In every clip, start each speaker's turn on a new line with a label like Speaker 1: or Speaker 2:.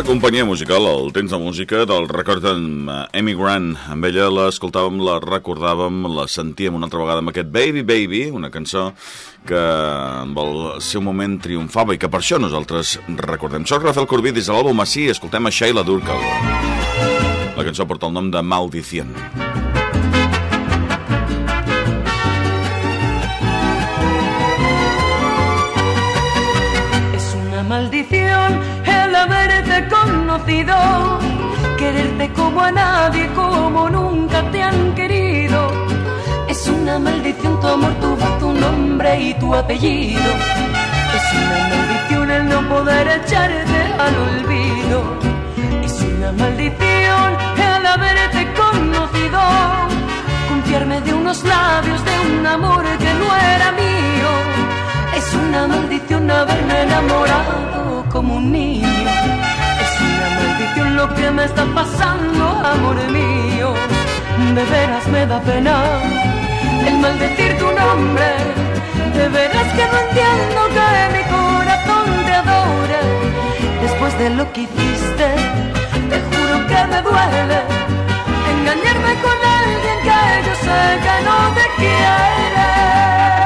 Speaker 1: la companyia musical, el temps de música del record d'en Amy Grant. Amb ella l'escoltàvem, la recordàvem, la sentíem una altra vegada amb aquest Baby Baby, una cançó que en el seu moment triomfava i que per això nosaltres recordem. Soc Rafael Corbí, des de l'àlbum Així, escoltem a Sheila Durkal. La cançó porta el nom de Maldición.
Speaker 2: Es una haberte quererte como a nadie, como nunca te han querido. Es una maldición tu amor, tu voz, tu nombre y tu apellido. Es una maldición el no poder echarte al olvido. Es una maldición el haberte conocido, confiarme de unos labios, de un amor que no era mío. Es una maldición haberme enamorado como un niño. Lo que me está pasando, amor mío. De veras me da pena el maldecir tu nombre. De veras que no entiendo que mi corazón te adore. Después de lo que hiciste, te juro que me duele engañarme con alguien que yo sé que no te quiere.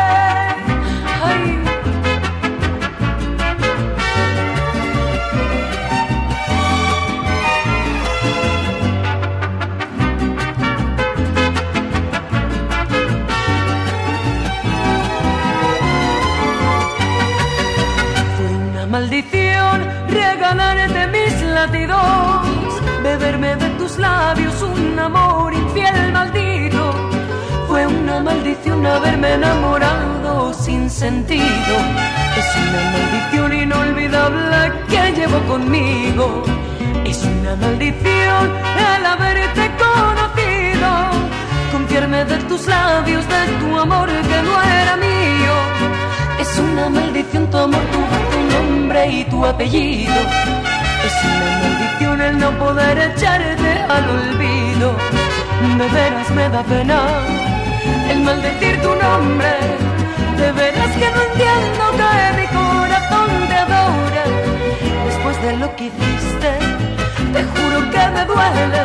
Speaker 2: Enamorado sin sentido. Es una maldición inolvidable que llevo conmigo. Es una maldición el haberte conocido, confiarme de tus labios, de tu amor que no era mío. Es una maldición tu amor, tu tu nombre y tu apellido. Es una maldición el no poder echarte al olvido. De veras me da pena el maldecir tu nombre. De veras que no entiendo que mi corazón te adore. Después de lo que hiciste, te juro que me duele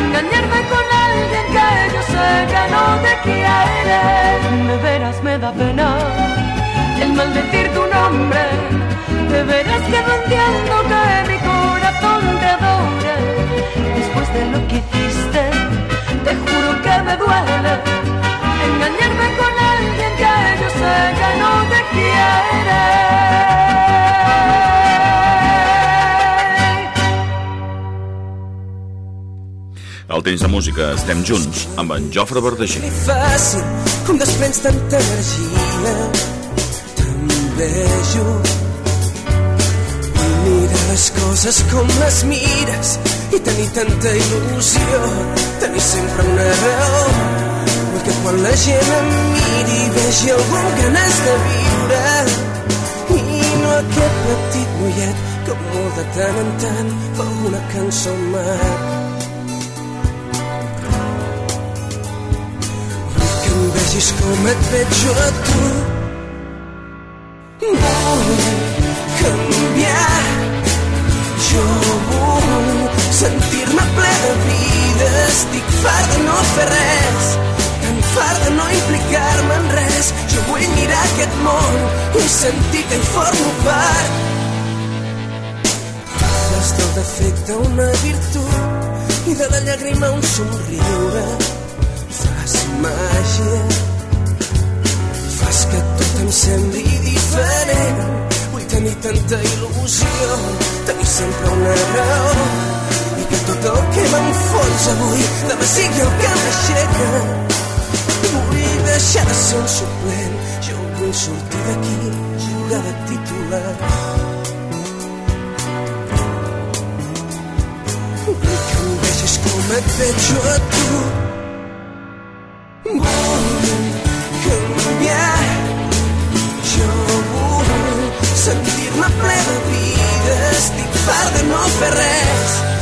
Speaker 2: engañarme con alguien que yo sé que no te quiere. De veras me da pena el maldecir tu nombre. De veras que no entiendo que mi corazón te adore. Después de lo que hiciste, te juro que me duele engañarme con alguien que yo sé que no te quiere.
Speaker 1: Al temps de música estem junts amb en Jofre Verdaguer.
Speaker 3: Ni fàcil, com desprens tanta energia. T'envejo. Mirar les coses com les mires i tenir tanta il·lusió, tenir sempre una raó. Gent em miri vegi algú amb ganes de viure i no aquest petit noiet que molt de tant en tant fa una cançó al mar. que em vegis com et veig jo a tu. Vull canviar, jo vull sentir-me ple de vida. Estic fart de no fer res, fart de no implicar-me en res. Jo vull mirar aquest món i sentir que hi formo part. Fas del defecte una virtut i de la llàgrima un somriure. Fas màgia. Fas que tot em sembli diferent. Vull tenir tanta il·lusió tenir sempre una raó. I que tot el que m'enfonsa avui demà sigui el que m'aixeca deixar de ser un suplent. Jo vull sortir d'aquí jugar de titular. Vull que em vegis com et veig jo a tu. Vull canviar jo vull sentir-me ple de vida. Estic fart de no fer res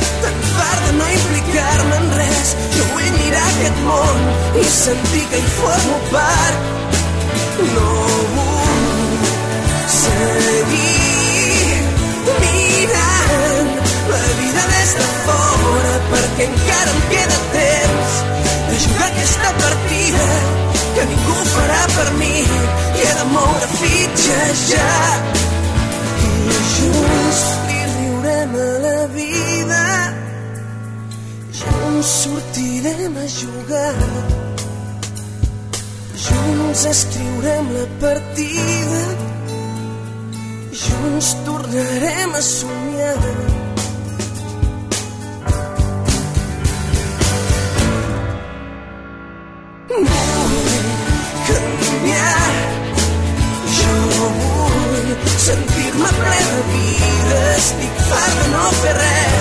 Speaker 3: part de no implicar-me en res. Jo vull mirar aquest món i sentir que hi formo part. No vull seguir mirant la vida des de fora perquè encara em queda temps de jugar aquesta partida que ningú farà per mi i he de moure fitxes ja i junts li riurem a anem a jugar. Junts escriurem la partida, junts tornarem a somiar. Jo sentir-me ple de vida, estic fart de no fer res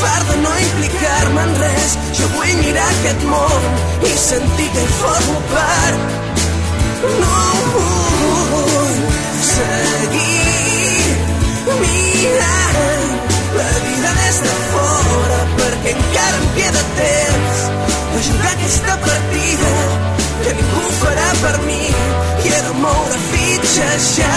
Speaker 3: fart de no implicar-me en res. Jo vull mirar aquest món i sentir que hi formo part. No vull seguir mirant la vida des de fora perquè encara em queda temps de jugar aquesta partida que ningú farà per mi i he de moure fitxes ja.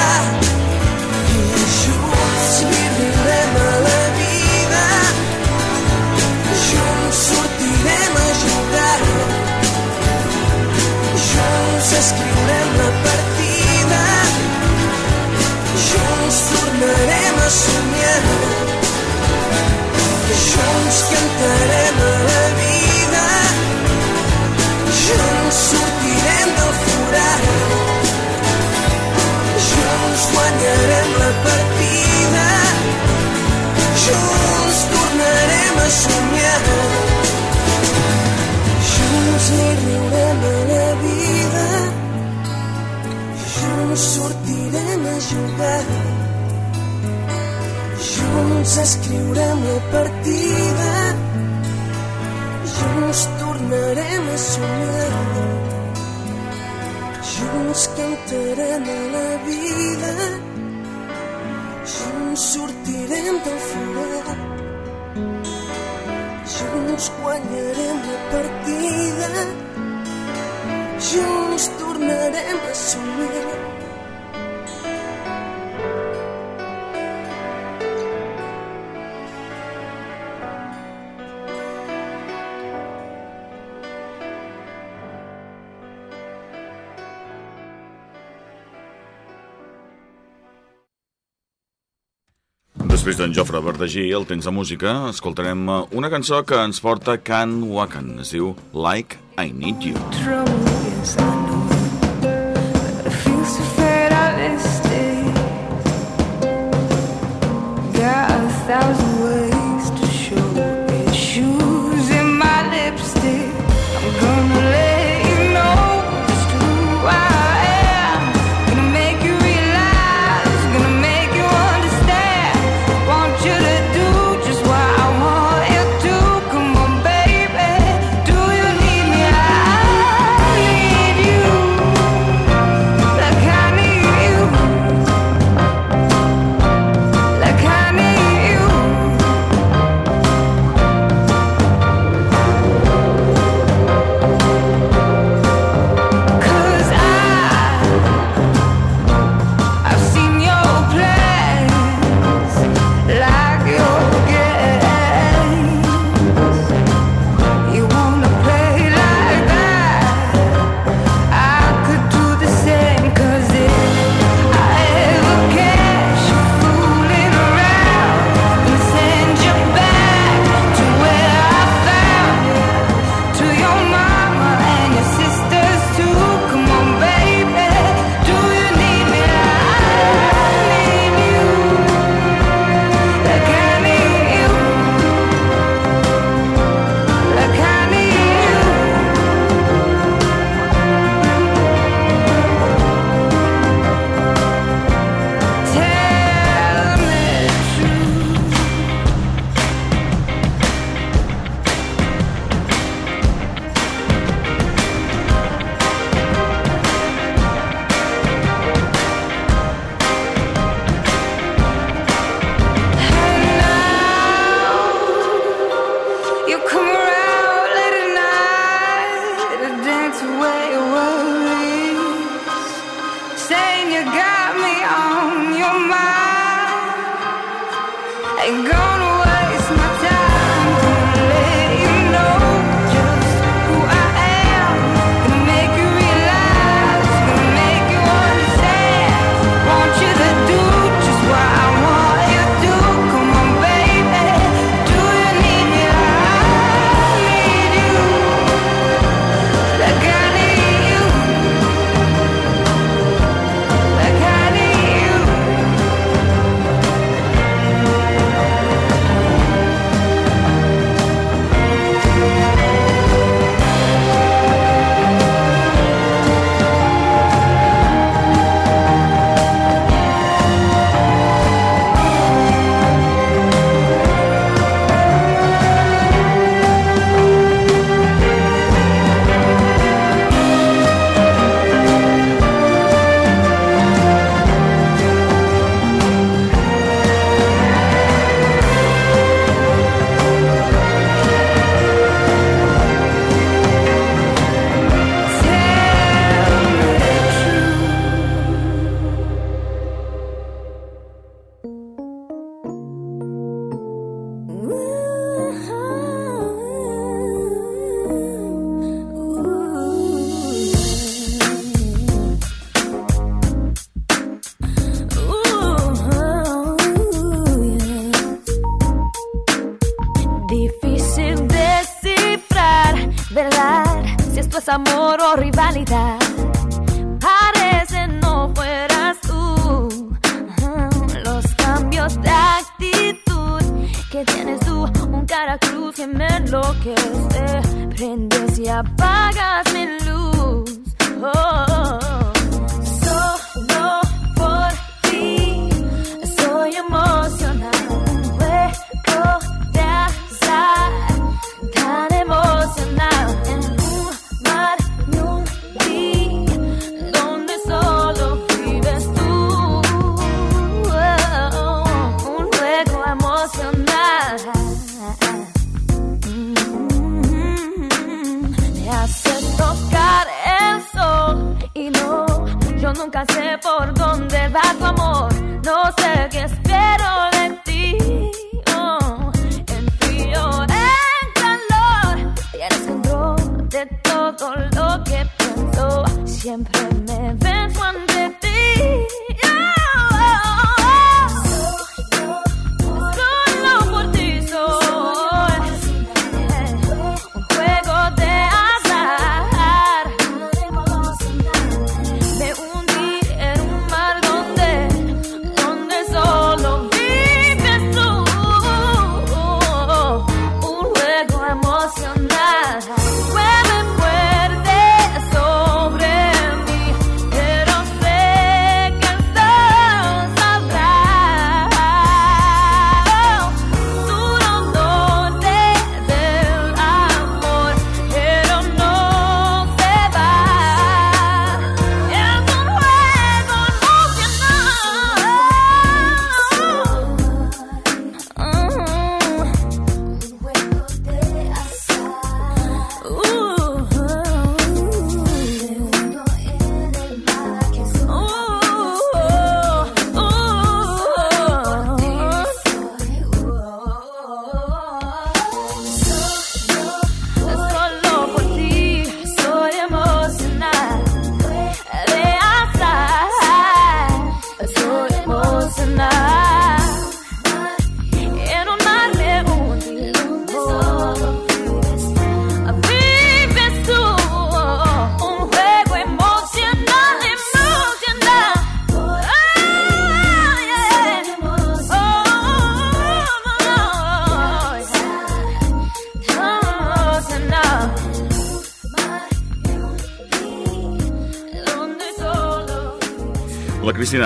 Speaker 3: cantarem a la vida. Junts sortirem del forat. Junts guanyarem la partida. Junts tornarem a somiar.
Speaker 1: després d'en Jofre Verdagí, el temps de música, escoltarem eh, una cançó que ens porta Can Wakan. Es diu Like I Need You.
Speaker 4: Trouble
Speaker 1: inside.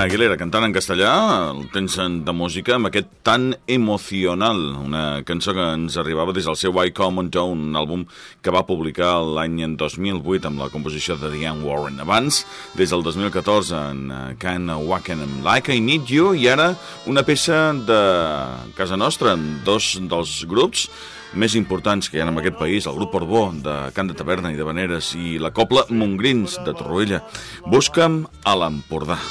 Speaker 1: Aguilera cantant en castellà, el temps de música amb aquest tan emocional, una cançó que ens arribava des del seu I Common Tone, un àlbum que va publicar l'any 2008 amb la composició de Diane Warren. Abans, des del 2014, en eh, Can Wacken amb Like I Need You, i ara una peça de casa nostra, amb dos dels grups més importants que hi ha en aquest país, el grup Portbó de Can de Taverna i de Veneres i la Copla Montgrins de Torroella. Busca'm a l'Empordà.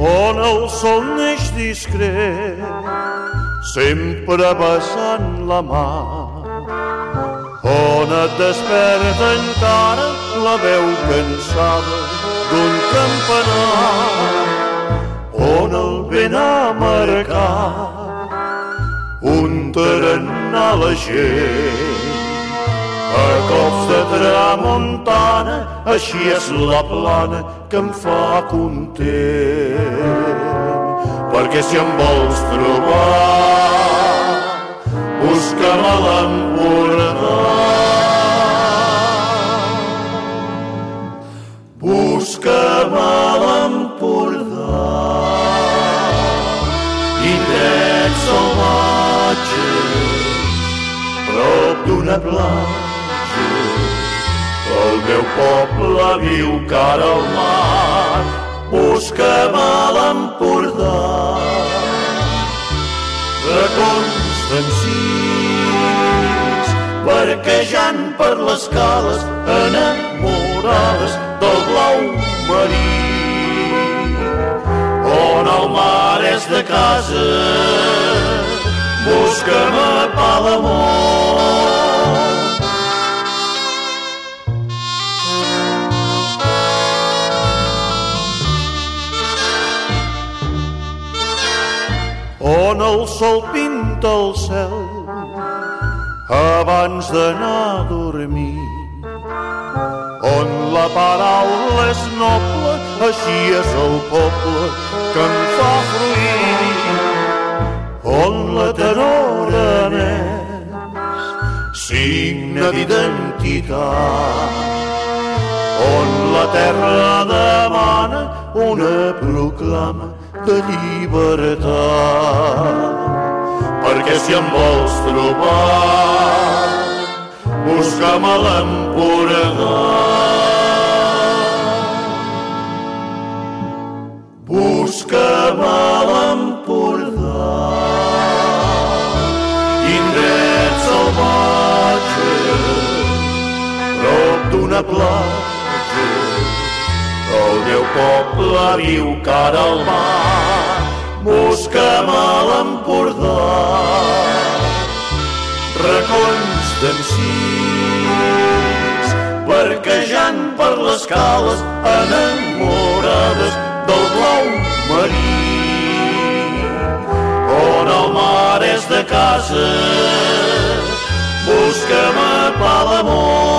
Speaker 5: On el sol neix discret, sempre besant la mà, on et desperta encara la veu cansada d'un campanar, on el vent ha marcat un tarannà la gent, a cops de tramuntana, així és la plana que em fa content. Perquè si em vols trobar, busca'm a l'Empordà. Busca'm a l'Empordà. Indret salvatge, prop d'una platja. Meu poble viu cara al mar, busca'm a l'Empordà. Racons senzills, barquejant per les cales, enamorades del blau marí. On el mar és de casa, busca'm a Palamós. Sol pinta el cel abans d'anar a dormir. On la paraula és noble, així és el poble que em fa fruir. On la tenora és signe d'identitat. On la terra demana una proclama de llibertat. Perquè si em vols trobar, busca'm a l'Empordà. Busca'm a l'Empordà. Indret salvatge, prop d'una meu poble viu cara al mar. Busca'm a l'Empordà, racons d'encís, barquejant per les cales enamorades del blau marí. On el mar és de casa, busca'm a Palamós.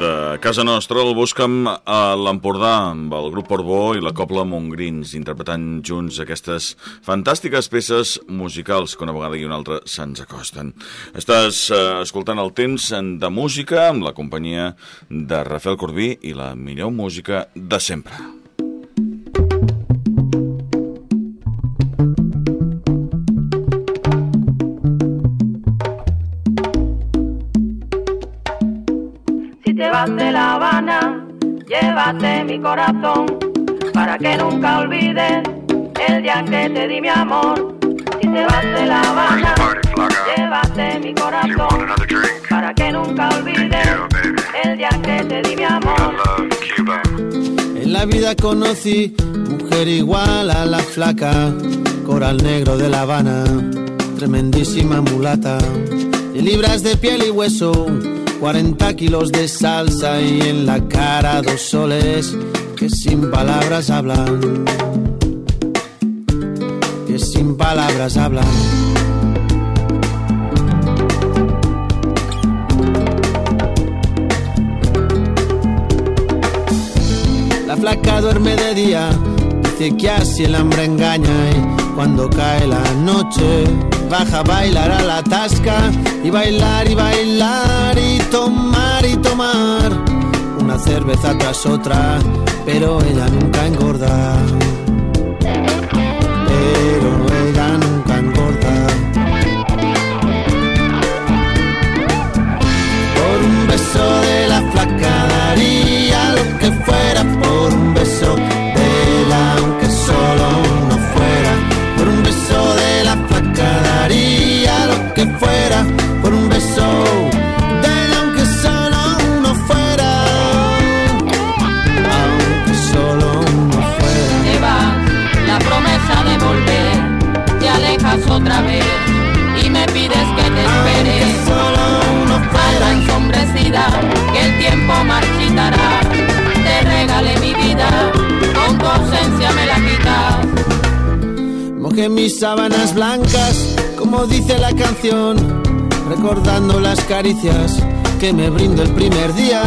Speaker 1: De casa nostra el busca'm a l'Empordà amb el grup Portbó i la Copla Montgrins interpretant junts aquestes fantàstiques peces musicals que una vegada i una altra se'ns acosten. Estàs eh, escoltant el temps de música amb la companyia de Rafael Corbí i la millor música de sempre.
Speaker 6: Te vas de La Habana, llévate mi corazón para que nunca olvides el día que te di mi amor. Si te vas de La Habana, llévate mi corazón para que nunca olvides el día que te di mi amor.
Speaker 7: En la vida conocí mujer igual a la flaca, coral negro de La Habana, tremendísima mulata, de libras de piel y hueso, 40 kilos de salsa y en la cara dos soles que sin palabras hablan, que sin palabras hablan. La flaca duerme de día, dice que así el hambre engaña y cuando cae la noche baja a bailar a la tasca y bailar y bailar tomar y tomar una cerveza tras otra, pero ella nunca engorda. Mojé mis sábanas blancas, como dice la canción, recordando las caricias que me brindo el primer día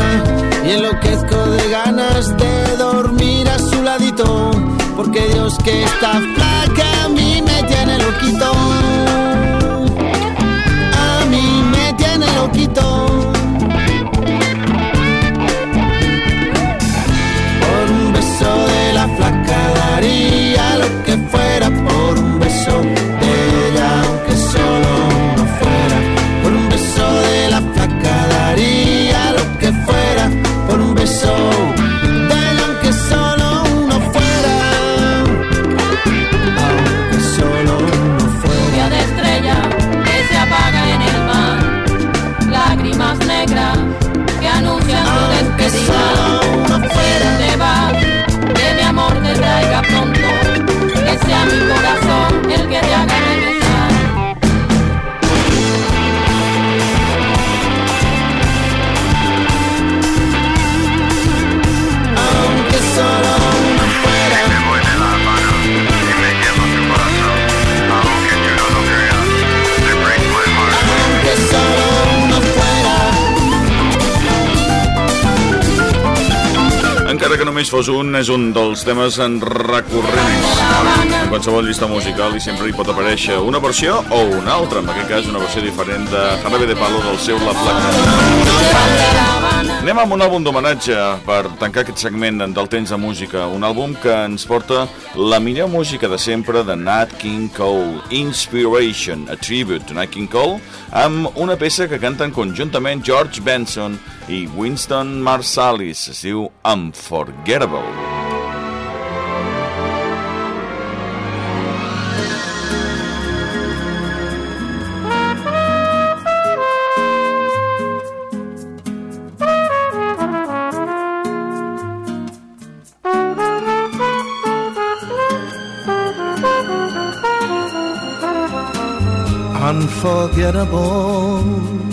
Speaker 7: y enloquezco de ganas de dormir a su ladito, porque Dios que está flaca a mí me tiene loquito, a mí me tiene loquito.
Speaker 8: 2-1 és un dels temes en recurrents. En qualsevol llista musical i sempre hi pot aparèixer una versió o una altra, en aquest cas una versió diferent de Jarabe de Palo del seu La Placa. Anem amb un àlbum d'homenatge per tancar aquest segment del temps de música, un àlbum que ens porta la millor música de sempre de Nat King Cole, Inspiration, a tribute to Nat King Cole, amb una peça que canten conjuntament George Benson Winston Marsalis, es Unforgettable.
Speaker 9: Unforgettable,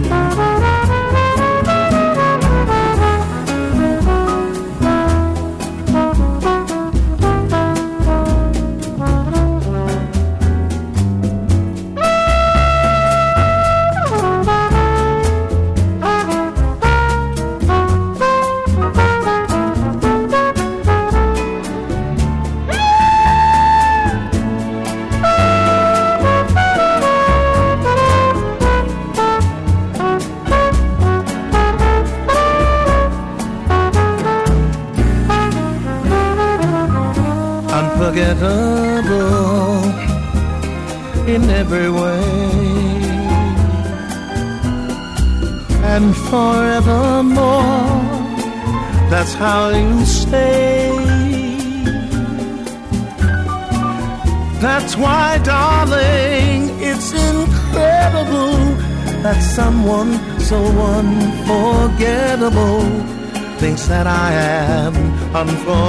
Speaker 9: come from.